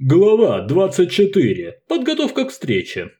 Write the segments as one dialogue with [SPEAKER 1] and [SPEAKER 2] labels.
[SPEAKER 1] Глава 24. Подготовка к встрече.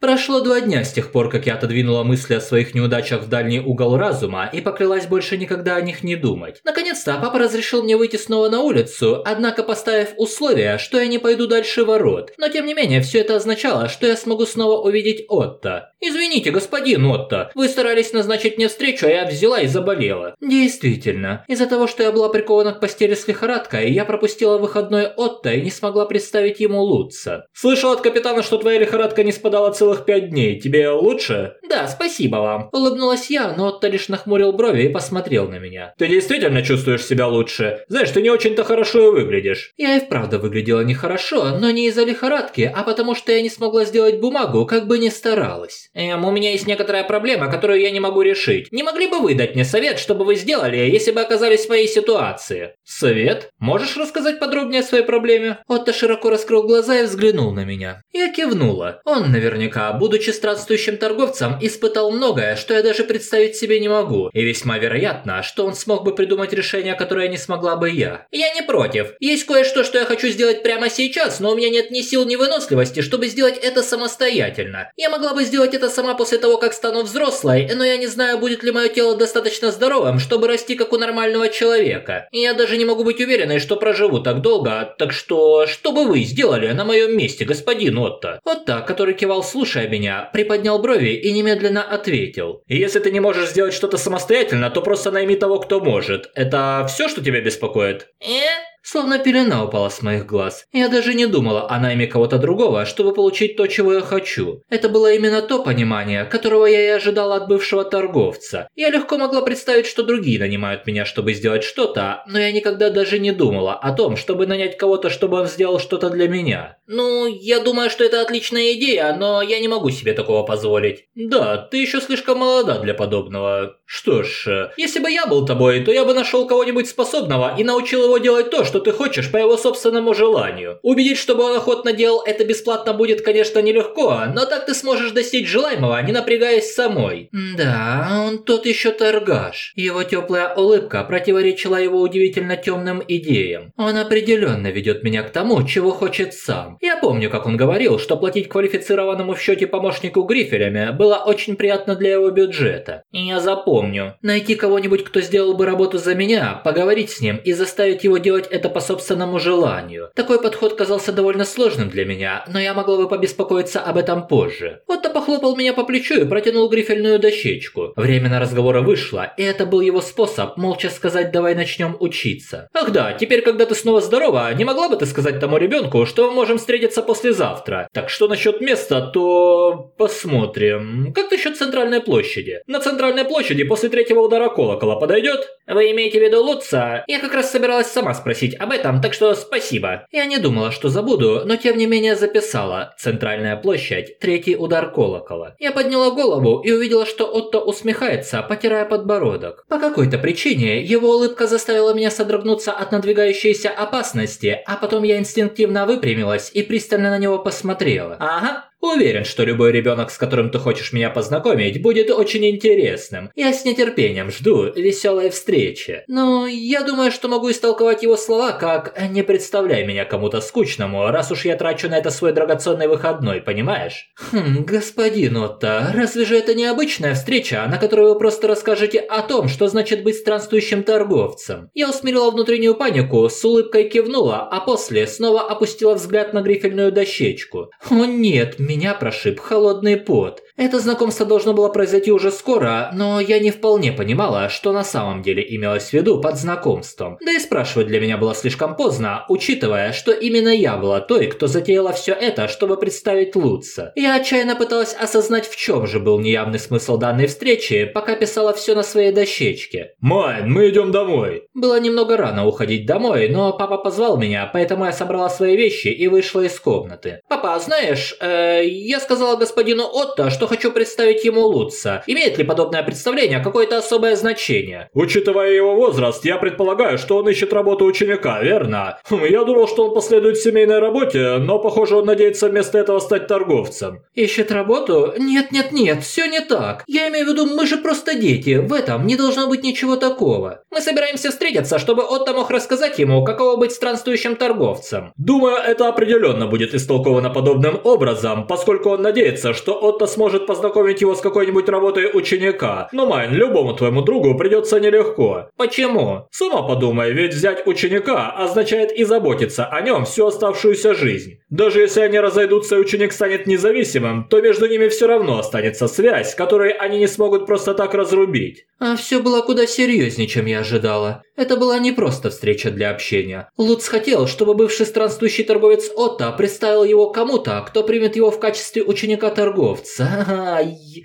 [SPEAKER 2] Прошло два дня с тех пор, как я отодвинула мысли о своих неудачах в дальний угол разума и поклялась больше никогда о них не думать. Наконец-то папа разрешил мне выйти снова на улицу, однако поставив условие, что я не пойду дальше ворот. Но тем не менее, все это означало, что я смогу снова увидеть Отто. «Извините, господин Отто, вы старались назначить мне встречу, а я взяла и заболела». Действительно, из-за того, что я была прикована к постели с лихорадкой, я пропустила выходной Отто и не смогла представить ему Лутца.
[SPEAKER 1] Слышал от капитана, что твоя лихорадка не спадала целых целых пять дней. Тебе лучше?»
[SPEAKER 2] «Да, спасибо вам». Улыбнулась я, но Отто лишь нахмурил брови и посмотрел на меня.
[SPEAKER 1] «Ты действительно чувствуешь себя лучше? Знаешь, ты не очень-то хорошо и выглядишь».
[SPEAKER 2] Я и вправду выглядела нехорошо, но не из-за лихорадки, а потому что я не смогла сделать бумагу, как бы ни старалась. Эм, у меня есть некоторая проблема, которую я не могу решить. Не могли бы вы дать мне совет, чтобы вы сделали, если бы оказались в моей ситуации?
[SPEAKER 1] Совет? Можешь рассказать подробнее о своей проблеме?
[SPEAKER 2] Отто широко раскрыл глаза и взглянул на меня. Я кивнула. Он наверняка наверняка, будучи странствующим торговцем, испытал многое, что я даже представить себе не могу. И весьма вероятно, что он смог бы придумать решение, которое не смогла бы я. Я не против. Есть кое-что, что я хочу сделать прямо сейчас, но у меня нет ни сил, ни выносливости, чтобы сделать это самостоятельно. Я могла бы сделать это сама после того, как стану взрослой, но я не знаю, будет ли мое тело достаточно здоровым, чтобы расти как у нормального человека. И я даже не могу быть уверенной, что проживу так долго, так что... Что бы вы сделали на моем месте, господин Отто? Отто, который кивал слушая, слушая меня, приподнял брови и немедленно ответил.
[SPEAKER 1] «Если ты не можешь сделать что-то самостоятельно, то просто найми того, кто может. Это все, что тебя беспокоит?»
[SPEAKER 2] «Э?» Словно пелена упала с моих глаз. Я даже не думала о найме кого-то другого, чтобы получить то, чего я хочу. Это было именно то понимание, которого я и ожидала от бывшего торговца. Я легко могла представить, что другие нанимают меня, чтобы сделать что-то, но я никогда даже не думала о том, чтобы нанять кого-то, чтобы он сделал что-то для меня. Ну, я думаю, что это отличная идея, но я не могу себе такого позволить.
[SPEAKER 1] Да, ты еще слишком молода для подобного. Что ж, если бы я был тобой, то я бы нашел кого-нибудь способного и научил его делать то, что что ты хочешь по его собственному желанию. Убедить, чтобы он охотно делал это бесплатно будет, конечно, нелегко, но так ты сможешь достичь желаемого, не напрягаясь самой.
[SPEAKER 2] Да, он тот еще торгаш. Его теплая улыбка противоречила его удивительно темным идеям. Он определенно ведет меня к тому, чего хочет сам. Я помню, как он говорил, что платить квалифицированному в счете помощнику грифелями было очень приятно для его бюджета. Я запомню. Найти кого-нибудь, кто сделал бы работу за меня, поговорить с ним и заставить его делать это это по собственному желанию. Такой подход казался довольно сложным для меня, но я могла бы побеспокоиться об этом позже. Отто похлопал меня по плечу и протянул грифельную дощечку. Время на разговоры вышло, и это был его способ молча сказать «давай начнем учиться».
[SPEAKER 1] Ах да, теперь, когда ты снова здорова, не могла бы ты сказать тому ребенку, что мы можем встретиться послезавтра? Так что насчет места, то... посмотрим. Как насчет центральной площади? На центральной площади после третьего удара колокола подойдет?
[SPEAKER 2] Вы имеете в виду Лутца? Я как раз собиралась сама спросить об этом, так что спасибо. Я не думала, что забуду, но тем не менее записала. Центральная площадь, третий удар колокола. Я подняла голову и увидела, что Отто усмехается, потирая подбородок. По какой-то причине его улыбка заставила меня содрогнуться от надвигающейся опасности, а потом я инстинктивно выпрямилась и пристально на него посмотрела.
[SPEAKER 1] Ага, Уверен, что любой ребенок, с которым ты хочешь меня познакомить, будет очень интересным. Я с нетерпением жду веселой встречи. Но я думаю, что могу истолковать его слова как «не представляй меня кому-то скучному, раз уж я трачу на это свой драгоценный выходной, понимаешь?»
[SPEAKER 2] «Хм, господин Отто, разве же это не обычная встреча, на которой вы просто расскажете о том, что значит быть странствующим торговцем?» Я усмирила внутреннюю панику, с улыбкой кивнула, а после снова опустила взгляд на грифельную дощечку. «О нет, меня прошиб холодный пот. Это знакомство должно было произойти уже скоро, но я не вполне понимала, что на самом деле имелось в виду под знакомством. Да и спрашивать для меня было слишком поздно, учитывая, что именно я была той, кто затеяла все это, чтобы представить Луца. Я отчаянно пыталась осознать, в чем же был неявный смысл данной встречи, пока писала все на своей дощечке.
[SPEAKER 1] «Майн, мы идем домой!»
[SPEAKER 2] Было немного рано уходить домой, но папа позвал меня, поэтому я собрала свои вещи и вышла из комнаты. «Папа, знаешь, э, я сказала господину Отто, что
[SPEAKER 1] хочу представить ему Лутца. Имеет ли подобное представление какое-то особое значение?
[SPEAKER 2] Учитывая его возраст, я предполагаю, что он ищет работу ученика, верно? Хм, я думал, что он последует семейной работе, но, похоже, он надеется вместо этого стать торговцем.
[SPEAKER 1] Ищет работу? Нет, нет, нет, все не так. Я имею в виду, мы же просто дети, в этом не должно быть ничего такого. Мы собираемся встретиться, чтобы Отто мог рассказать ему, каково быть странствующим торговцем.
[SPEAKER 2] Думаю, это определенно будет истолковано подобным образом, поскольку он надеется, что Отто сможет познакомить его с какой-нибудь работой ученика. Но, Майн, любому твоему другу придется нелегко.
[SPEAKER 1] Почему?
[SPEAKER 2] Сама подумай, ведь взять ученика означает и заботиться о нем всю оставшуюся жизнь. Даже если они разойдутся и ученик станет независимым, то между ними все равно останется связь, которую они не смогут просто так разрубить.
[SPEAKER 1] А все было куда серьезнее, чем я ожидала. Это была не просто встреча для общения. Луц хотел, чтобы бывший странствующий торговец Отто представил его кому-то, кто примет его в качестве ученика-торговца.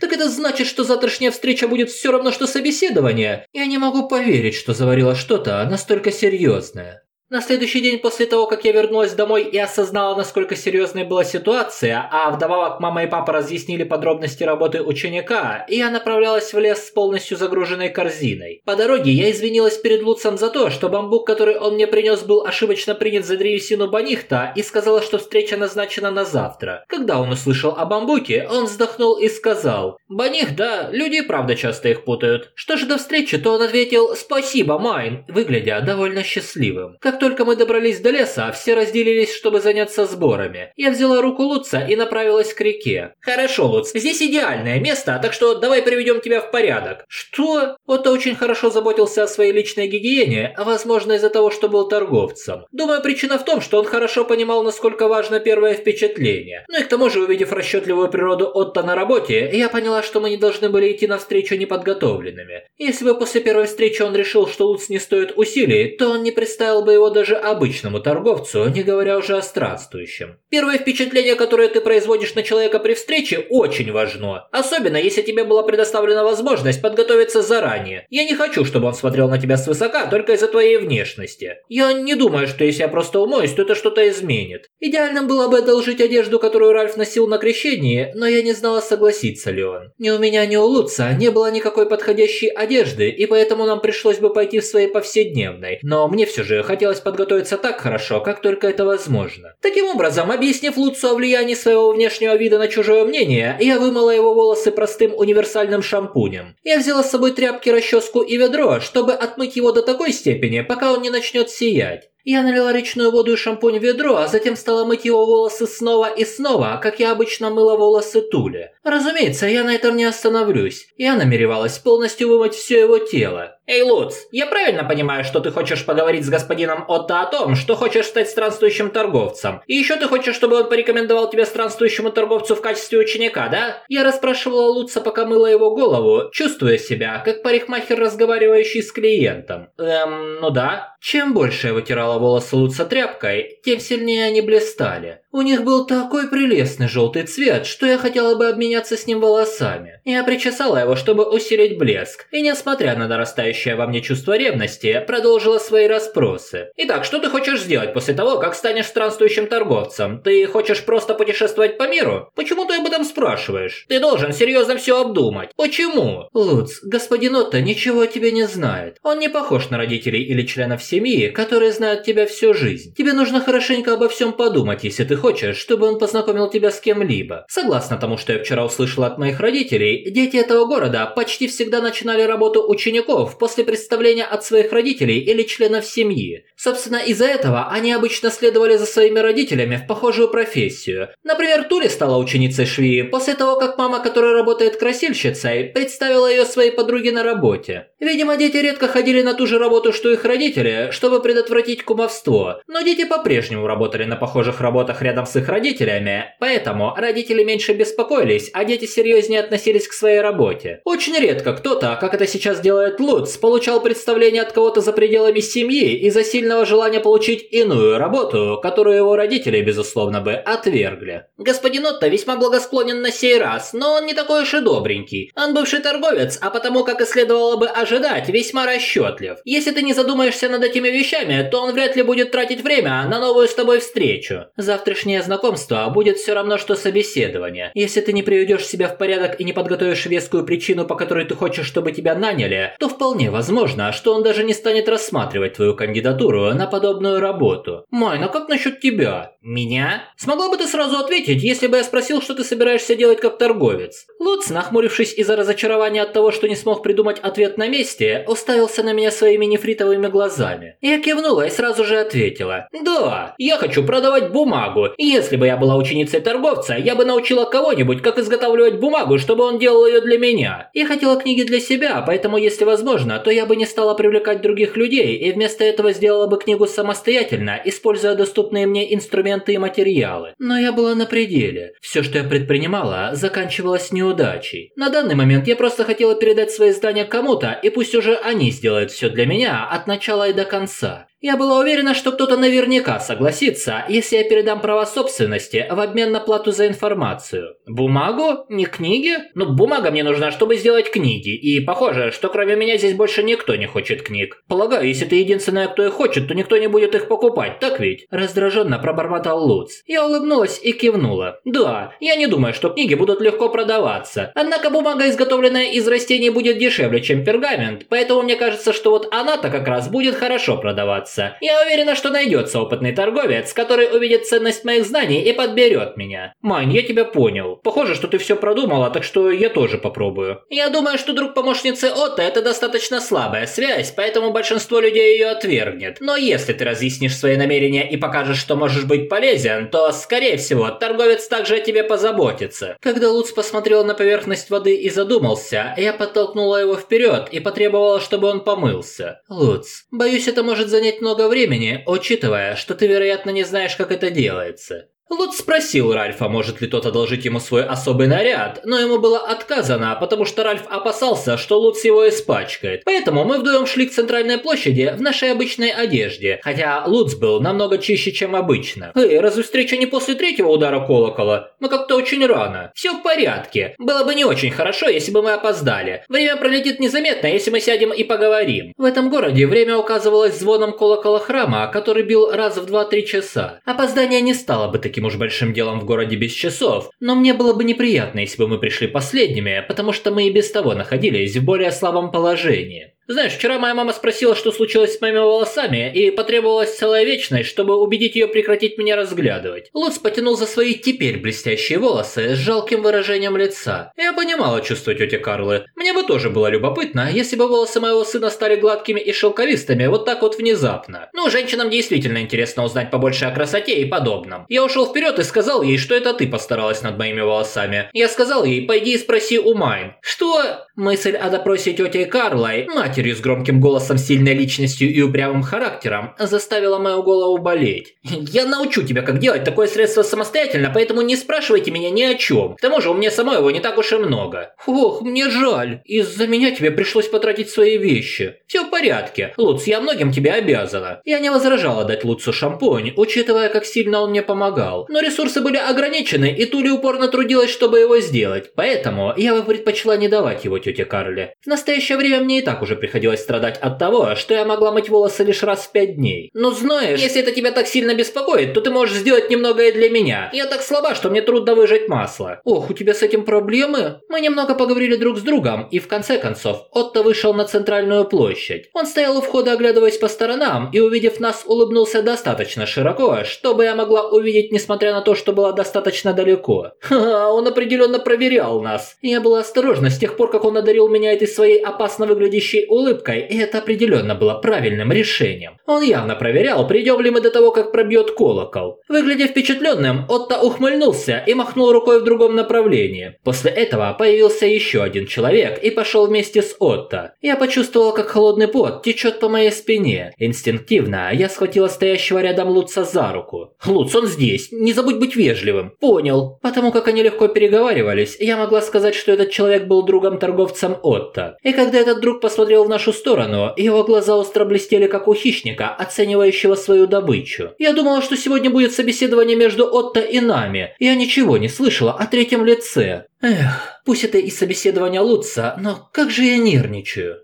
[SPEAKER 1] Так это значит, что завтрашняя встреча будет все равно, что собеседование? Я не могу поверить, что заварила что-то настолько серьезное. На следующий день после того, как я вернулась домой и осознала, насколько серьезной была ситуация, а вдобавок мама и папа разъяснили подробности работы ученика, я направлялась в лес с полностью загруженной корзиной. По дороге я извинилась перед Луцем за то, что бамбук, который он мне принес, был ошибочно принят за древесину банихта и сказала, что встреча назначена на завтра. Когда он услышал о бамбуке, он вздохнул и сказал, «Баних, да, люди правда часто их путают». Что же до встречи, то он ответил «Спасибо, Майн», выглядя довольно счастливым. Как только мы добрались до леса, все разделились, чтобы заняться сборами. Я взяла руку Луца и направилась к реке. «Хорошо, Луц, здесь идеальное место, так что давай приведем тебя в порядок». «Что?» Отто очень хорошо заботился о своей личной гигиене, а возможно из-за того, что был торговцем. Думаю, причина в том, что он хорошо понимал, насколько важно первое впечатление. Ну и к тому же, увидев расчетливую природу Отто на работе, я поняла, что мы не должны были идти навстречу неподготовленными. Если бы после первой встречи он решил, что Луц не стоит усилий, то он не представил бы его даже обычному торговцу, не говоря уже о странствующем. Первое впечатление, которое ты производишь на человека при встрече, очень важно. Особенно, если тебе была предоставлена возможность подготовиться заранее. Я не хочу, чтобы он смотрел на тебя свысока только из-за твоей внешности. Я не думаю, что если я просто умоюсь, то это что-то изменит. Идеальным было бы одолжить одежду, которую Ральф носил на крещении, но я не знала, согласится ли он. Ни у меня, ни у Луца не было никакой подходящей одежды, и поэтому нам пришлось бы пойти в своей повседневной. Но мне все же хотелось подготовиться так хорошо, как только это возможно. Таким образом, объяснив Луцу о влиянии своего внешнего вида на чужое мнение, я вымыла его волосы простым универсальным шампунем. Я взяла с собой тряпки, расческу и ведро, чтобы отмыть его до такой степени, пока он не начнет сиять. Я налила речную воду и шампунь в ведро, а затем стала мыть его волосы снова и снова, как я обычно мыла волосы Туле. Разумеется, я на этом не остановлюсь. Я намеревалась полностью вымыть все его тело. Эй, Луц, я правильно понимаю, что ты хочешь поговорить с господином Отто о том, что хочешь стать странствующим торговцем? И еще ты хочешь, чтобы он порекомендовал тебя странствующему торговцу в качестве ученика, да? Я расспрашивала Луца, пока мыла его голову, чувствуя себя, как парикмахер, разговаривающий с клиентом. Эм, ну да. Чем больше я вытирала волосы Луца тряпкой, тем сильнее они блистали. У них был такой прелестный желтый цвет, что я хотела бы обменяться с ним волосами. Я причесала его, чтобы усилить блеск, и несмотря на нарастающее во мне чувство ревности, продолжила свои расспросы. Итак, что ты хочешь сделать после того, как станешь странствующим торговцем? Ты хочешь просто путешествовать по миру? Почему ты об этом спрашиваешь? Ты должен серьезно все обдумать. Почему? Луц, господин Отто ничего о тебе не знает. Он не похож на родителей или членов семьи, которые знают тебя всю жизнь. Тебе нужно хорошенько обо всем подумать, если ты хочешь, чтобы он познакомил тебя с кем-либо. Согласно тому, что я вчера услышала от моих родителей, дети этого города почти всегда начинали работу учеников после представления от своих родителей или членов семьи. Собственно, из-за этого они обычно следовали за своими родителями в похожую профессию. Например, Тули стала ученицей швеи после того, как мама, которая работает красильщицей, представила ее своей подруге на работе. Видимо, дети редко ходили на ту же работу, что их родители, чтобы предотвратить кумовство, но дети по-прежнему работали на похожих работах рядом с их родителями, поэтому родители меньше беспокоились, а дети серьезнее относились к своей работе. Очень редко кто-то, как это сейчас делает Луц, получал представление от кого-то за пределами семьи из-за сильного желания получить иную работу, которую его родители, безусловно, бы отвергли. Господин Отто весьма благосклонен на сей раз, но он не такой уж и добренький. Он бывший торговец, а потому, как и следовало бы ожидать, ожидать, весьма расчетлив. Если ты не задумаешься над этими вещами, то он вряд ли будет тратить время на новую с тобой встречу. Завтрашнее знакомство будет все равно, что собеседование. Если ты не приведешь себя в порядок и не подготовишь вескую причину, по которой ты хочешь, чтобы тебя наняли, то вполне возможно, что он даже не станет рассматривать твою кандидатуру на подобную работу. Май, ну как насчет тебя? Меня? Смогла бы ты сразу ответить, если бы я спросил, что ты собираешься делать как торговец? Луц, нахмурившись из-за разочарования от того, что не смог придумать ответ на месте, уставился на меня своими нефритовыми глазами. Я кивнула и сразу же ответила. Да, я хочу продавать бумагу. Если бы я была ученицей торговца, я бы научила кого-нибудь, как изготавливать бумагу, чтобы он делал ее для меня. Я хотела книги для себя, поэтому, если возможно, то я бы не стала привлекать других людей и вместо этого сделала бы книгу самостоятельно, используя доступные мне инструменты и материалы. Но я была на пределе. Все, что я предпринимала, заканчивалось неудачей. На данный момент я просто хотела передать свои знания кому-то, и пусть уже они сделают все для меня от начала и до конца. Я была уверена, что кто-то наверняка согласится, если я передам права собственности в обмен на плату за информацию. Бумагу? Не книги? Ну, бумага мне нужна, чтобы сделать книги, и похоже, что кроме меня здесь больше никто не хочет книг. Полагаю, если ты единственная, кто их хочет, то никто не будет их покупать, так ведь? Раздраженно пробормотал Луц. Я улыбнулась и кивнула. Да, я не думаю, что книги будут легко продаваться. Однако бумага, изготовленная из растений, будет дешевле, чем пергамент, поэтому мне кажется, что вот она-то как раз будет хорошо продаваться продаваться. Я уверена, что найдется опытный торговец, который увидит ценность моих знаний и подберет меня. Мань, я тебя понял. Похоже, что ты все продумала, так что я тоже попробую. Я думаю, что друг помощницы Отто это достаточно слабая связь, поэтому большинство людей ее отвергнет. Но если ты разъяснишь свои намерения и покажешь, что можешь быть полезен, то, скорее всего, торговец также о тебе позаботится. Когда Луц посмотрел на поверхность воды и задумался, я подтолкнула его вперед и потребовала, чтобы он помылся. Луц, боюсь, это может занять много времени, учитывая, что ты, вероятно, не знаешь, как это делается. Лут спросил Ральфа, может ли тот одолжить ему свой особый наряд, но ему было отказано, потому что Ральф опасался, что Лут его испачкает. Поэтому мы вдвоем шли к центральной площади в нашей обычной одежде, хотя Луц был намного чище, чем обычно. Эй, разве встреча не после третьего удара колокола? Мы как-то очень рано. Все в порядке. Было бы не очень хорошо, если бы мы опоздали. Время пролетит незаметно, если мы сядем и поговорим. В этом городе время указывалось звоном колокола храма, который бил раз в 2-3 часа. Опоздание не стало бы таким таким уж большим делом в городе без часов, но мне было бы неприятно, если бы мы пришли последними, потому что мы и без того находились в более слабом положении. Знаешь, вчера моя мама спросила, что случилось с моими волосами, и потребовалась целая вечность, чтобы убедить ее прекратить меня разглядывать. Луц потянул за свои теперь блестящие волосы с жалким выражением лица. Я понимала чувство тети Карлы. Мне бы тоже было любопытно, если бы волосы моего сына стали гладкими и шелковистыми вот так вот внезапно. Ну, женщинам действительно интересно узнать побольше о красоте и подобном. Я ушел вперед и сказал ей, что это ты постаралась над моими волосами. Я сказал ей, пойди и спроси у Майн. Что? Мысль о допросе тети Карлой, мать матерью с громким голосом, сильной личностью и упрямым характером заставила мою голову болеть. Я научу тебя, как делать такое средство самостоятельно, поэтому не спрашивайте меня ни о чем. К тому же у меня самой его не так уж и много. Ох, мне жаль. Из-за меня тебе пришлось потратить свои вещи. Все в порядке. Луц, я многим тебе обязана. Я не возражала дать Луцу шампунь, учитывая, как сильно он мне помогал. Но ресурсы были ограничены, и Тули упорно трудилась, чтобы его сделать. Поэтому я бы предпочла не давать его тете Карле. В настоящее время мне и так уже приходилось страдать от того, что я могла мыть волосы лишь раз в пять дней. Но знаешь, если это тебя так сильно беспокоит, то ты можешь сделать немного и для меня. Я так слаба, что мне трудно выжать масло. Ох, у тебя с этим проблемы? Мы немного поговорили друг с другом, и в конце концов Отто вышел на центральную площадь. Он стоял у входа, оглядываясь по сторонам, и увидев нас, улыбнулся достаточно широко, чтобы я могла увидеть, несмотря на то, что была достаточно далеко. Ха, он определенно проверял нас. Я была осторожна с тех пор, как он одарил меня этой своей опасно выглядящей улыбкой, и это определенно было правильным решением. Он явно проверял, придем ли мы до того, как пробьет колокол. Выглядя впечатленным, Отто ухмыльнулся и махнул рукой в другом направлении. После этого появился еще один человек и пошел вместе с Отто. Я почувствовал, как холодный пот течет по моей спине. Инстинктивно я схватила стоящего рядом Луца за руку. «Луц, он здесь, не забудь быть вежливым». «Понял». Потому как они легко переговаривались, я могла сказать, что этот человек был другом-торговцем Отто. И когда этот друг посмотрел в нашу сторону, его глаза остро блестели, как у хищника, оценивающего свою добычу. Я думала, что сегодня будет собеседование между Отто и нами. Я ничего не слышала о третьем лице. Эх, пусть это и собеседование Лутца, но как же я нервничаю.